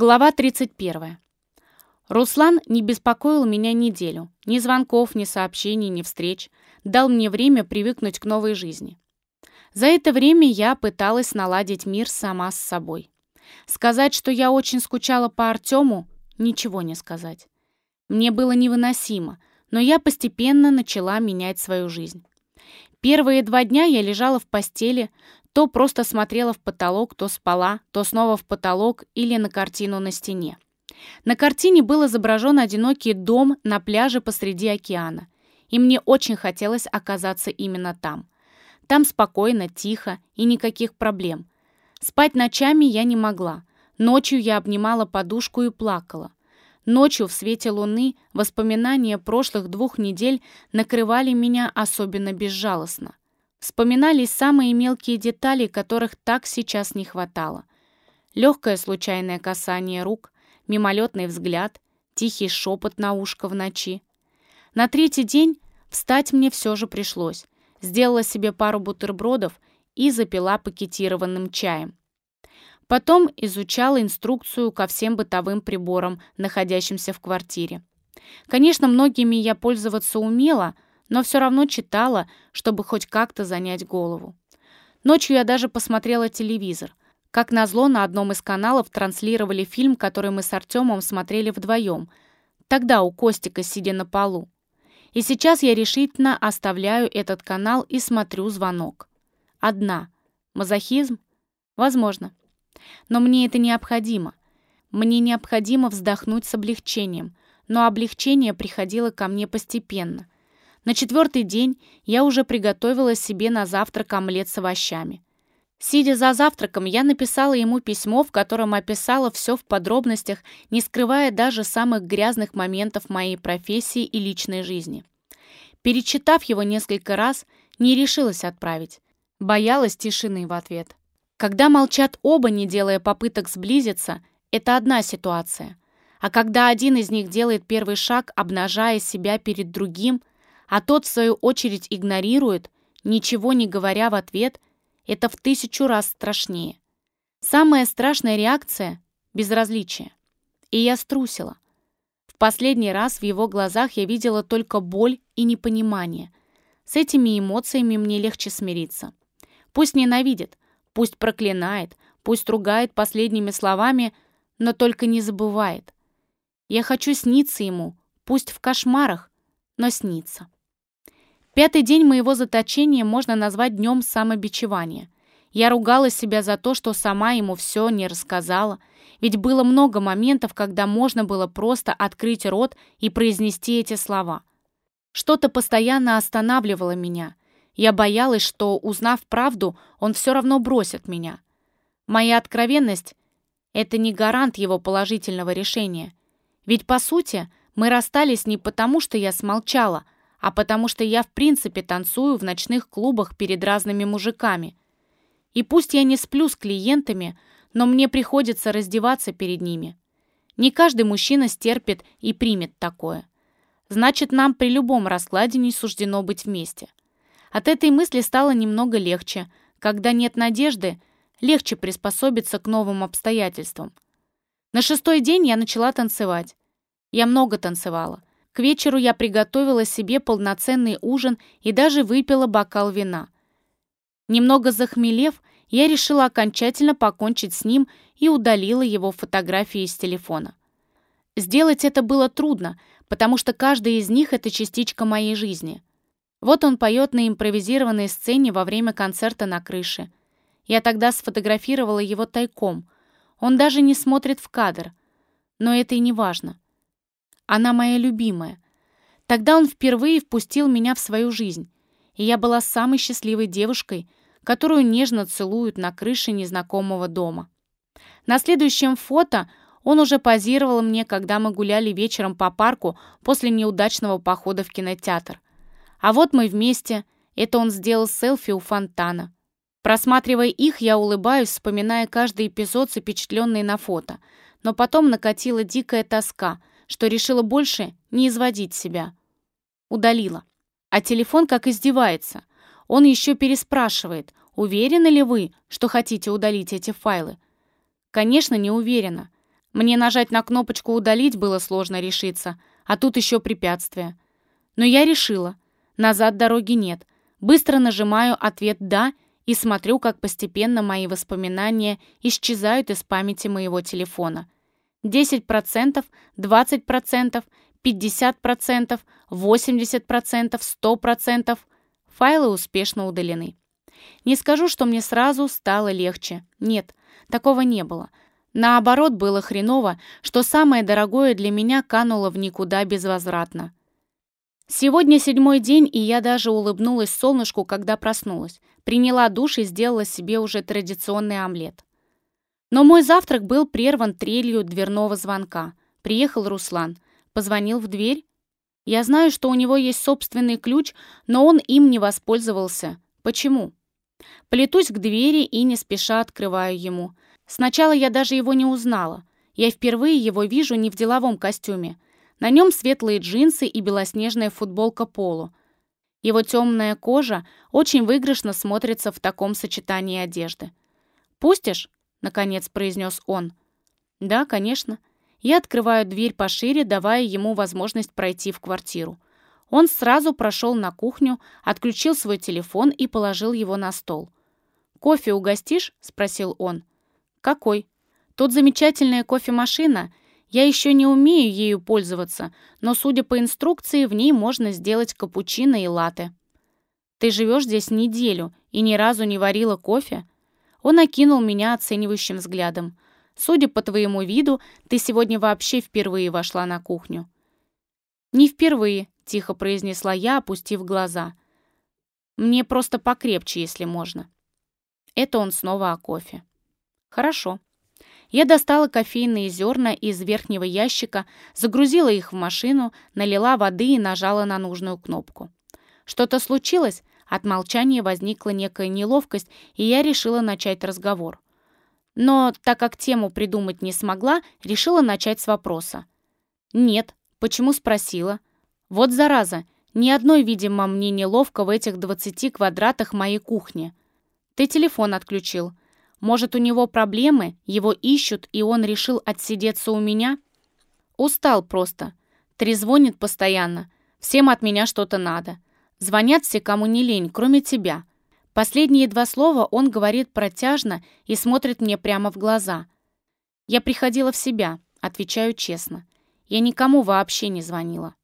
Глава 31. Руслан не беспокоил меня неделю. Ни звонков, ни сообщений, ни встреч. Дал мне время привыкнуть к новой жизни. За это время я пыталась наладить мир сама с собой. Сказать, что я очень скучала по Артему, ничего не сказать. Мне было невыносимо, но я постепенно начала менять свою жизнь. Первые два дня я лежала в постели, то просто смотрела в потолок, то спала, то снова в потолок или на картину на стене. На картине был изображен одинокий дом на пляже посреди океана, и мне очень хотелось оказаться именно там. Там спокойно, тихо и никаких проблем. Спать ночами я не могла. Ночью я обнимала подушку и плакала. Ночью в свете луны воспоминания прошлых двух недель накрывали меня особенно безжалостно. Вспоминались самые мелкие детали, которых так сейчас не хватало. Легкое случайное касание рук, мимолетный взгляд, тихий шепот на ушко в ночи. На третий день встать мне все же пришлось. Сделала себе пару бутербродов и запила пакетированным чаем. Потом изучала инструкцию ко всем бытовым приборам, находящимся в квартире. Конечно, многими я пользоваться умела — но все равно читала, чтобы хоть как-то занять голову. Ночью я даже посмотрела телевизор. Как назло, на одном из каналов транслировали фильм, который мы с Артемом смотрели вдвоем. Тогда у Костика, сидя на полу. И сейчас я решительно оставляю этот канал и смотрю звонок. Одна. Мазохизм? Возможно. Но мне это необходимо. Мне необходимо вздохнуть с облегчением, но облегчение приходило ко мне постепенно – на четвертый день я уже приготовила себе на завтрак омлет с овощами. Сидя за завтраком, я написала ему письмо, в котором описала все в подробностях, не скрывая даже самых грязных моментов моей профессии и личной жизни. Перечитав его несколько раз, не решилась отправить. Боялась тишины в ответ. Когда молчат оба, не делая попыток сблизиться, это одна ситуация. А когда один из них делает первый шаг, обнажая себя перед другим – а тот, в свою очередь, игнорирует, ничего не говоря в ответ, это в тысячу раз страшнее. Самая страшная реакция — безразличие. И я струсила. В последний раз в его глазах я видела только боль и непонимание. С этими эмоциями мне легче смириться. Пусть ненавидит, пусть проклинает, пусть ругает последними словами, но только не забывает. Я хочу сниться ему, пусть в кошмарах, но снится. Пятый день моего заточения можно назвать днем самобичевания. Я ругала себя за то, что сама ему все не рассказала, ведь было много моментов, когда можно было просто открыть рот и произнести эти слова. Что-то постоянно останавливало меня. Я боялась, что, узнав правду, он все равно бросит меня. Моя откровенность — это не гарант его положительного решения. Ведь, по сути, мы расстались не потому, что я смолчала — а потому что я в принципе танцую в ночных клубах перед разными мужиками. И пусть я не сплю с клиентами, но мне приходится раздеваться перед ними. Не каждый мужчина стерпит и примет такое. Значит, нам при любом раскладе не суждено быть вместе. От этой мысли стало немного легче. Когда нет надежды, легче приспособиться к новым обстоятельствам. На шестой день я начала танцевать. Я много танцевала. К вечеру я приготовила себе полноценный ужин и даже выпила бокал вина. Немного захмелев, я решила окончательно покончить с ним и удалила его фотографии из телефона. Сделать это было трудно, потому что каждая из них — это частичка моей жизни. Вот он поет на импровизированной сцене во время концерта на крыше. Я тогда сфотографировала его тайком. Он даже не смотрит в кадр. Но это и не важно. Она моя любимая. Тогда он впервые впустил меня в свою жизнь, и я была самой счастливой девушкой, которую нежно целуют на крыше незнакомого дома. На следующем фото он уже позировал мне, когда мы гуляли вечером по парку после неудачного похода в кинотеатр. А вот мы вместе. Это он сделал селфи у фонтана. Просматривая их, я улыбаюсь, вспоминая каждый эпизод, запечатленный на фото. Но потом накатила дикая тоска, что решила больше не изводить себя. Удалила. А телефон как издевается. Он еще переспрашивает, уверены ли вы, что хотите удалить эти файлы? Конечно, не уверена. Мне нажать на кнопочку «Удалить» было сложно решиться, а тут еще препятствие. Но я решила. Назад дороги нет. Быстро нажимаю ответ «Да» и смотрю, как постепенно мои воспоминания исчезают из памяти моего телефона. 10%, 20%, 50%, 80%, 100%. Файлы успешно удалены. Не скажу, что мне сразу стало легче. Нет, такого не было. Наоборот, было хреново, что самое дорогое для меня кануло в никуда безвозвратно. Сегодня седьмой день, и я даже улыбнулась солнышку, когда проснулась. Приняла душ и сделала себе уже традиционный омлет. Но мой завтрак был прерван трелью дверного звонка. Приехал Руслан. Позвонил в дверь. Я знаю, что у него есть собственный ключ, но он им не воспользовался. Почему? Плетусь к двери и не спеша открываю ему. Сначала я даже его не узнала. Я впервые его вижу не в деловом костюме. На нем светлые джинсы и белоснежная футболка полу. Его темная кожа очень выигрышно смотрится в таком сочетании одежды. «Пустишь?» — наконец произнес он. «Да, конечно». Я открываю дверь пошире, давая ему возможность пройти в квартиру. Он сразу прошел на кухню, отключил свой телефон и положил его на стол. «Кофе угостишь?» — спросил он. «Какой?» «Тут замечательная кофемашина. Я еще не умею ею пользоваться, но, судя по инструкции, в ней можно сделать капучино и латте. Ты живешь здесь неделю и ни разу не варила кофе? Он окинул меня оценивающим взглядом. Судя по твоему виду, ты сегодня вообще впервые вошла на кухню. Не впервые, тихо произнесла я, опустив глаза. Мне просто покрепче, если можно. Это он снова о кофе. Хорошо. Я достала кофейные зерна из верхнего ящика, загрузила их в машину, налила воды и нажала на нужную кнопку. Что-то случилось? От молчания возникла некая неловкость, и я решила начать разговор. Но, так как тему придумать не смогла, решила начать с вопроса. «Нет. Почему спросила?» «Вот зараза. Ни одной, видимо, мне неловко в этих 20 квадратах моей кухни. Ты телефон отключил. Может, у него проблемы, его ищут, и он решил отсидеться у меня? Устал просто. Трезвонит постоянно. Всем от меня что-то надо. Звонят все, кому не лень, кроме тебя. Последние два слова он говорит протяжно и смотрит мне прямо в глаза. Я приходила в себя, отвечаю честно. Я никому вообще не звонила.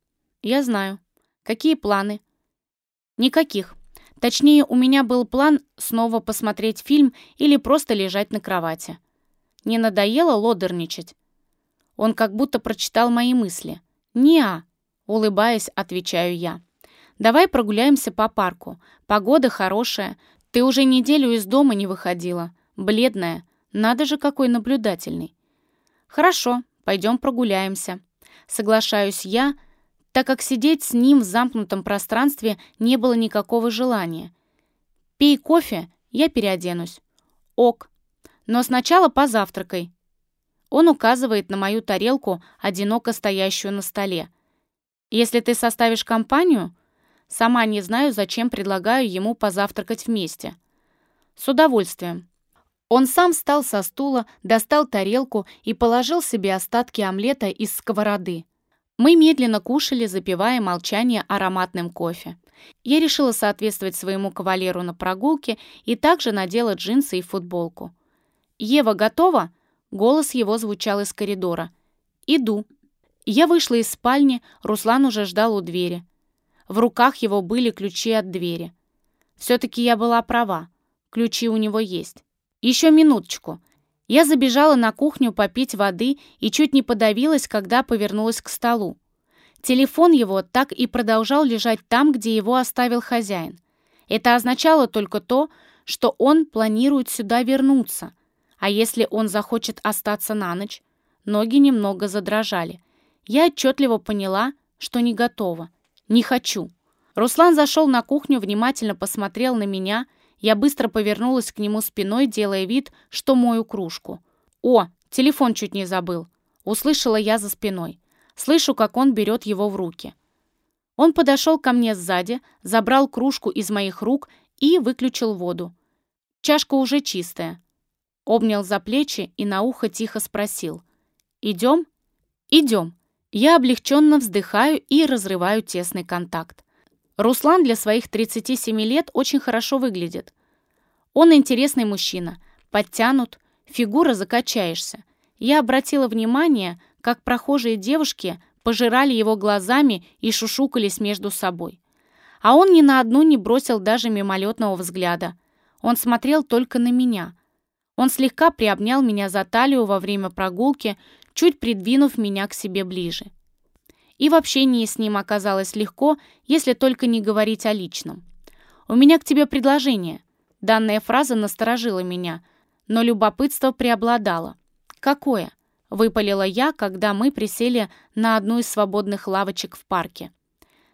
Я знаю. Какие планы? Никаких. Точнее, у меня был план снова посмотреть фильм или просто лежать на кровати. Не надоело лодерничать? Он как будто прочитал мои мысли. «Не-а», улыбаясь, отвечаю я. «Давай прогуляемся по парку. Погода хорошая. Ты уже неделю из дома не выходила. Бледная. Надо же, какой наблюдательный». «Хорошо, пойдем прогуляемся». Соглашаюсь я, так как сидеть с ним в замкнутом пространстве не было никакого желания. «Пей кофе, я переоденусь». «Ок. Но сначала позавтракай». Он указывает на мою тарелку, одиноко стоящую на столе. «Если ты составишь компанию...» Сама не знаю, зачем предлагаю ему позавтракать вместе. С удовольствием. Он сам встал со стула, достал тарелку и положил себе остатки омлета из сковороды. Мы медленно кушали, запивая молчание ароматным кофе. Я решила соответствовать своему кавалеру на прогулке и также надела джинсы и футболку. «Ева готова?» Голос его звучал из коридора. «Иду». Я вышла из спальни, Руслан уже ждал у двери. В руках его были ключи от двери. Все-таки я была права. Ключи у него есть. Еще минуточку. Я забежала на кухню попить воды и чуть не подавилась, когда повернулась к столу. Телефон его так и продолжал лежать там, где его оставил хозяин. Это означало только то, что он планирует сюда вернуться. А если он захочет остаться на ночь? Ноги немного задрожали. Я отчетливо поняла, что не готова. Не хочу. Руслан зашел на кухню, внимательно посмотрел на меня я быстро повернулась к нему спиной, делая вид, что мою кружку. «О, телефон чуть не забыл!» Услышала я за спиной. Слышу, как он берет его в руки. Он подошел ко мне сзади, забрал кружку из моих рук и выключил воду. Чашка уже чистая. Обнял за плечи и на ухо тихо спросил. Идем? Идем. Я облегченно вздыхаю и разрываю тесный контакт. Руслан для своих 37 лет очень хорошо выглядит. Он интересный мужчина, подтянут, фигура закачаешься. Я обратила внимание, как прохожие девушки пожирали его глазами и шушукались между собой. А он ни на одну не бросил даже мимолетного взгляда. Он смотрел только на меня. Он слегка приобнял меня за талию во время прогулки, чуть придвинув меня к себе ближе. И в общении с ним оказалось легко, если только не говорить о личном. «У меня к тебе предложение». Данная фраза насторожила меня, но любопытство преобладало. «Какое?» — выпалила я, когда мы присели на одну из свободных лавочек в парке.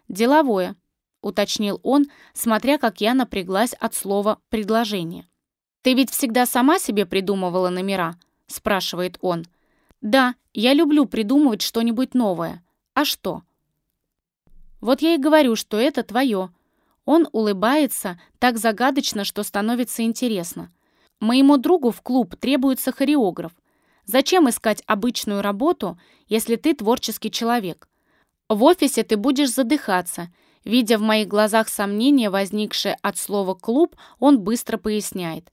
«Деловое», — уточнил он, смотря как я напряглась от слова «предложение». «Ты ведь всегда сама себе придумывала номера?» — спрашивает он. «Да, я люблю придумывать что-нибудь новое. А что?» «Вот я и говорю, что это твое». Он улыбается так загадочно, что становится интересно. «Моему другу в клуб требуется хореограф. Зачем искать обычную работу, если ты творческий человек? В офисе ты будешь задыхаться». Видя в моих глазах сомнение, возникшее от слова «клуб», он быстро поясняет.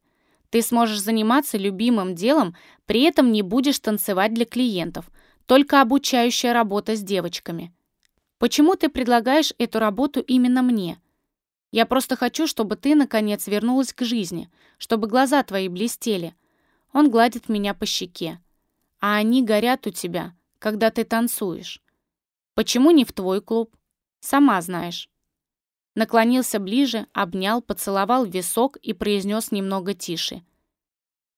Ты сможешь заниматься любимым делом, при этом не будешь танцевать для клиентов, только обучающая работа с девочками. Почему ты предлагаешь эту работу именно мне? Я просто хочу, чтобы ты, наконец, вернулась к жизни, чтобы глаза твои блестели. Он гладит меня по щеке. А они горят у тебя, когда ты танцуешь. Почему не в твой клуб? Сама знаешь наклонился ближе, обнял, поцеловал висок и произнес немного тише.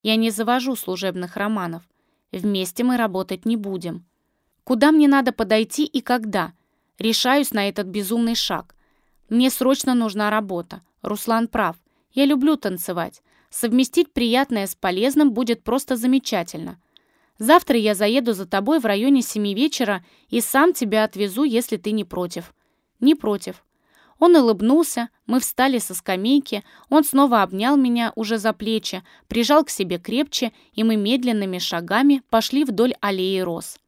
«Я не завожу служебных романов. Вместе мы работать не будем. Куда мне надо подойти и когда? Решаюсь на этот безумный шаг. Мне срочно нужна работа. Руслан прав. Я люблю танцевать. Совместить приятное с полезным будет просто замечательно. Завтра я заеду за тобой в районе семи вечера и сам тебя отвезу, если ты не против». «Не против», он улыбнулся, мы встали со скамейки, он снова обнял меня уже за плечи, прижал к себе крепче, и мы медленными шагами пошли вдоль аллеи роз.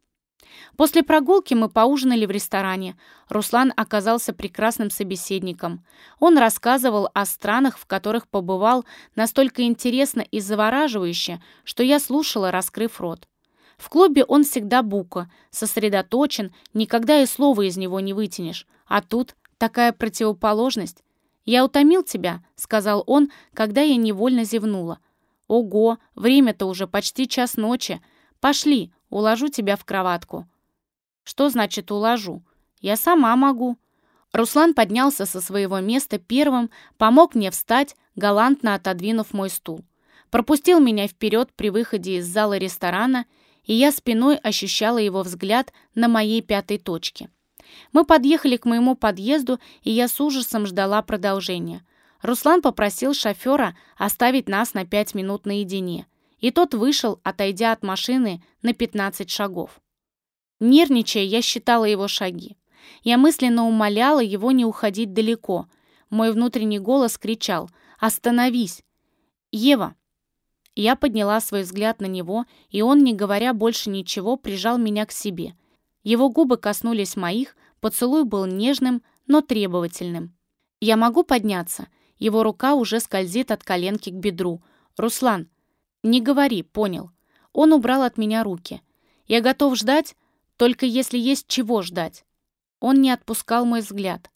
После прогулки мы поужинали в ресторане. Руслан оказался прекрасным собеседником. Он рассказывал о странах, в которых побывал, настолько интересно и завораживающе, что я слушала, раскрыв рот. В клубе он всегда бука, сосредоточен, никогда и слова из него не вытянешь. А тут Такая противоположность. «Я утомил тебя», — сказал он, когда я невольно зевнула. «Ого, время-то уже почти час ночи. Пошли, уложу тебя в кроватку». «Что значит уложу? Я сама могу». Руслан поднялся со своего места первым, помог мне встать, галантно отодвинув мой стул. Пропустил меня вперед при выходе из зала ресторана, и я спиной ощущала его взгляд на моей пятой точке. Мы подъехали к моему подъезду, и я с ужасом ждала продолжения. Руслан попросил шофера оставить нас на пять минут наедине, и тот вышел, отойдя от машины на 15 шагов. Нервничая, я считала его шаги. Я мысленно умоляла его не уходить далеко. Мой внутренний голос кричал «Остановись!» «Ева!» Я подняла свой взгляд на него, и он, не говоря больше ничего, прижал меня к себе. Его губы коснулись моих, Поцелуй был нежным, но требовательным. «Я могу подняться?» Его рука уже скользит от коленки к бедру. «Руслан!» «Не говори, понял». Он убрал от меня руки. «Я готов ждать, только если есть чего ждать». Он не отпускал мой взгляд.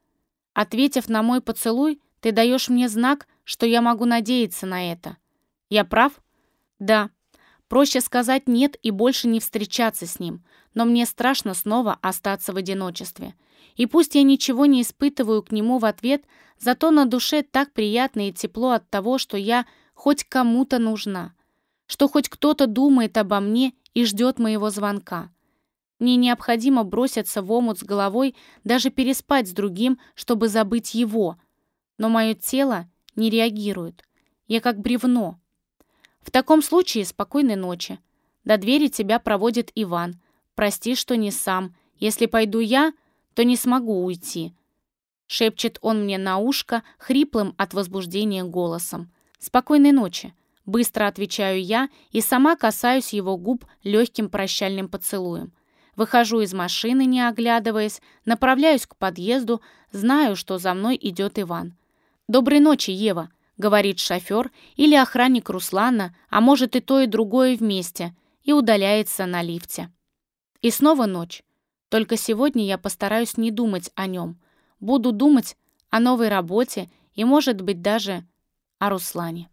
Ответив на мой поцелуй, ты даешь мне знак, что я могу надеяться на это. Я прав? Да. Проще сказать «нет» и больше не встречаться с ним, но мне страшно снова остаться в одиночестве. И пусть я ничего не испытываю к нему в ответ, зато на душе так приятно и тепло от того, что я хоть кому-то нужна, что хоть кто-то думает обо мне и ждет моего звонка. Мне необходимо броситься в омут с головой, даже переспать с другим, чтобы забыть его. Но мое тело не реагирует. Я как бревно, в таком случае спокойной ночи. До двери тебя проводит Иван. Прости, что не сам. Если пойду я, то не смогу уйти. Шепчет он мне на ушко, хриплым от возбуждения голосом. Спокойной ночи. Быстро отвечаю я и сама касаюсь его губ легким прощальным поцелуем. Выхожу из машины, не оглядываясь, направляюсь к подъезду, знаю, что за мной идет Иван. «Доброй ночи, Ева», — говорит шофер или охранник Руслана, а может и то, и другое вместе, и удаляется на лифте. И снова ночь. Только сегодня я постараюсь не думать о нем. Буду думать о новой работе и, может быть, даже о Руслане.